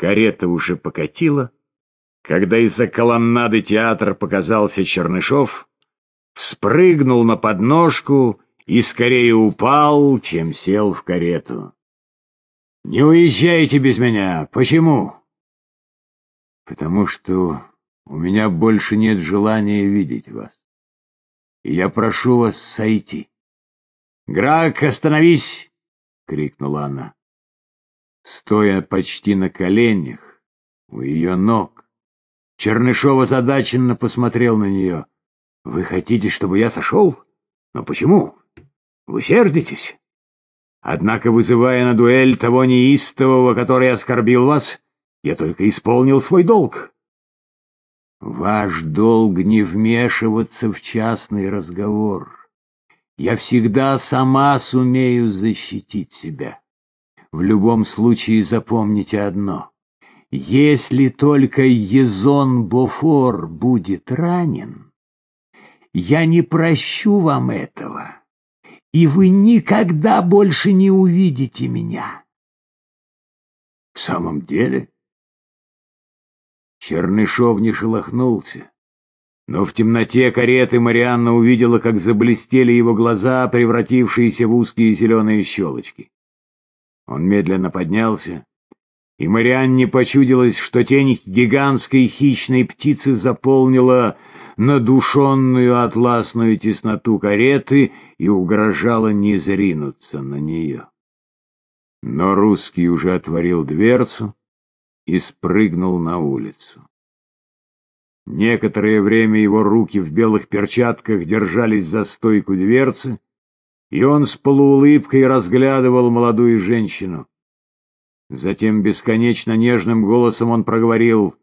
Карета уже покатила, когда из-за колоннады театра показался Чернышов, спрыгнул на подножку и скорее упал, чем сел в карету. «Не уезжайте без меня! Почему?» «Потому что у меня больше нет желания видеть вас. И я прошу вас сойти». «Грак, остановись!» — крикнула она. Стоя почти на коленях, у ее ног, Чернышов озадаченно посмотрел на нее. «Вы хотите, чтобы я сошел? Но почему? Вы сердитесь? Однако, вызывая на дуэль того неистового, который оскорбил вас, я только исполнил свой долг». «Ваш долг не вмешиваться в частный разговор. Я всегда сама сумею защитить себя. В любом случае запомните одно. Если только Езон Бофор будет ранен, я не прощу вам этого, и вы никогда больше не увидите меня. В самом деле? Чернышов не шелохнулся, но в темноте кареты Марианна увидела, как заблестели его глаза, превратившиеся в узкие зеленые щелочки. Он медленно поднялся, и Марианне почудилось, что тень гигантской хищной птицы заполнила надушенную атласную тесноту кареты и угрожала не зринуться на нее. Но русский уже отворил дверцу и спрыгнул на улицу. Некоторое время его руки в белых перчатках держались за стойку дверцы, и он с полуулыбкой разглядывал молодую женщину. Затем бесконечно нежным голосом он проговорил,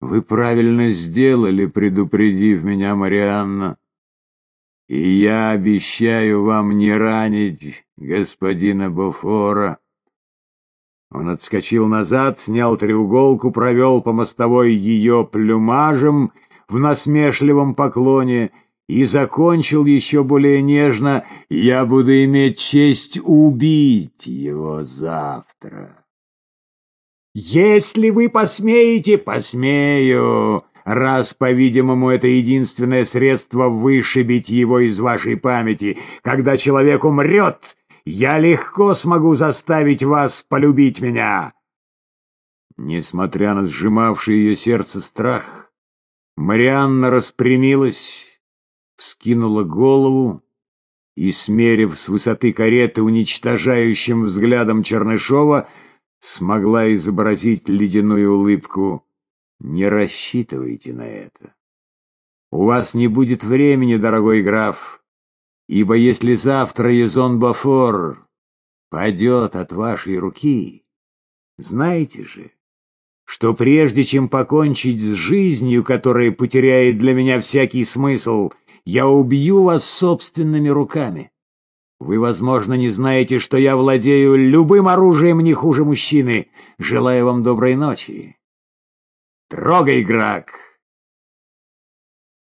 «Вы правильно сделали, предупредив меня, Марианна, и я обещаю вам не ранить господина Бофора». Он отскочил назад, снял треуголку, провел по мостовой ее плюмажем в насмешливом поклоне — и закончил еще более нежно «Я буду иметь честь убить его завтра». «Если вы посмеете, посмею, раз, по-видимому, это единственное средство вышибить его из вашей памяти. Когда человек умрет, я легко смогу заставить вас полюбить меня». Несмотря на сжимавший ее сердце страх, Марианна распрямилась вскинула голову и, смерив с высоты кареты уничтожающим взглядом Чернышова, смогла изобразить ледяную улыбку. «Не рассчитывайте на это. У вас не будет времени, дорогой граф, ибо если завтра Езон Бафор падет от вашей руки, знаете же, что прежде чем покончить с жизнью, которая потеряет для меня всякий смысл, — я убью вас собственными руками. Вы, возможно, не знаете, что я владею любым оружием не хуже мужчины. Желаю вам доброй ночи. Трогай, Грак!»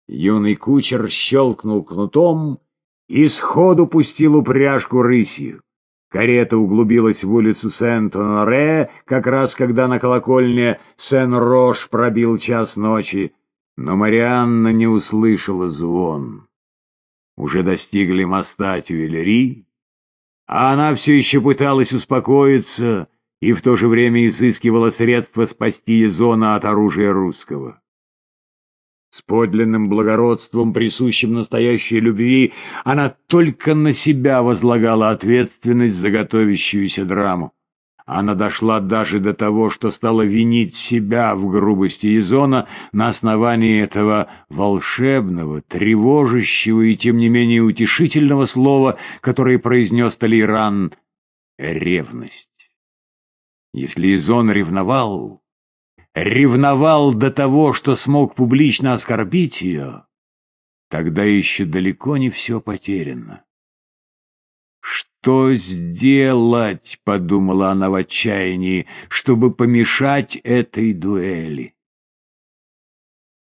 Юный кучер щелкнул кнутом и сходу пустил упряжку рысью. Карета углубилась в улицу Сент-Оноре, как раз когда на колокольне Сен-Рош пробил час ночи. Но Марианна не услышала звон. Уже достигли моста Тюэлери, а она все еще пыталась успокоиться и в то же время изыскивала средства спасти Езона от оружия русского. С подлинным благородством, присущим настоящей любви, она только на себя возлагала ответственность за готовящуюся драму. Она дошла даже до того, что стала винить себя в грубости Изона на основании этого волшебного, тревожащего и тем не менее утешительного слова, которое произнес Талиран — ревность. Если Изон ревновал, ревновал до того, что смог публично оскорбить ее, тогда еще далеко не все потеряно. «Что сделать?» — подумала она в отчаянии, — «чтобы помешать этой дуэли».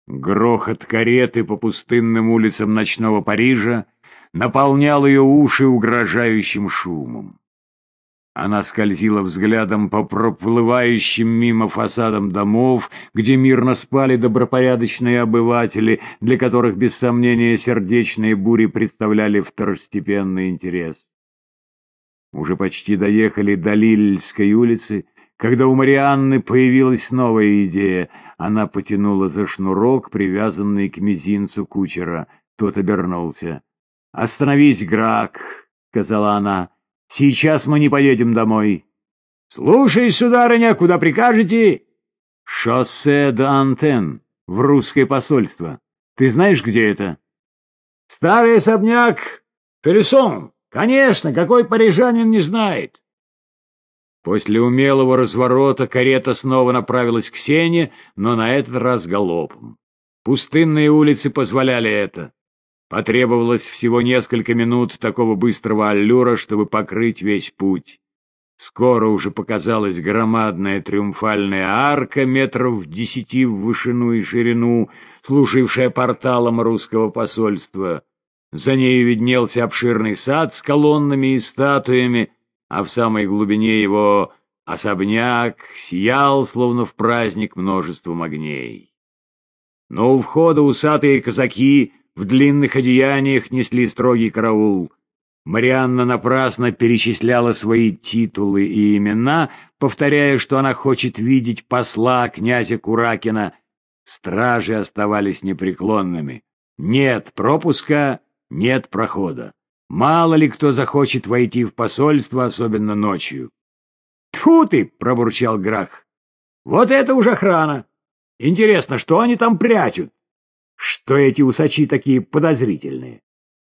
Грохот кареты по пустынным улицам ночного Парижа наполнял ее уши угрожающим шумом. Она скользила взглядом по проплывающим мимо фасадам домов, где мирно спали добропорядочные обыватели, для которых, без сомнения, сердечные бури представляли второстепенный интерес. Уже почти доехали до Лильской улицы, когда у Марианны появилась новая идея. Она потянула за шнурок, привязанный к мизинцу кучера. Тот обернулся. «Остановись, Грак!» — сказала она. Сейчас мы не поедем домой. Слушай, сударыня, куда прикажете? Шоссе до Антен, в русское посольство. Ты знаешь, где это? Старый особняк Пересон. Конечно, какой парижанин не знает. После умелого разворота карета снова направилась к Сене, но на этот раз галопом. Пустынные улицы позволяли это. Потребовалось всего несколько минут такого быстрого аллюра, чтобы покрыть весь путь. Скоро уже показалась громадная триумфальная арка метров десяти в вышину и ширину, служившая порталом русского посольства. За ней виднелся обширный сад с колоннами и статуями, а в самой глубине его особняк сиял, словно в праздник, множеством огней. Но у входа усатые казаки в длинных одеяниях несли строгий караул. Марианна напрасно перечисляла свои титулы и имена, повторяя, что она хочет видеть посла князя Куракина. Стражи оставались непреклонными. Нет пропуска, нет прохода. Мало ли кто захочет войти в посольство, особенно ночью. «Тьфу ты!» — пробурчал Грах. «Вот это уже охрана! Интересно, что они там прячут?» что эти усачи такие подозрительные.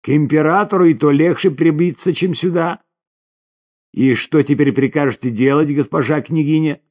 К императору и то легче прибиться, чем сюда. И что теперь прикажете делать, госпожа княгиня?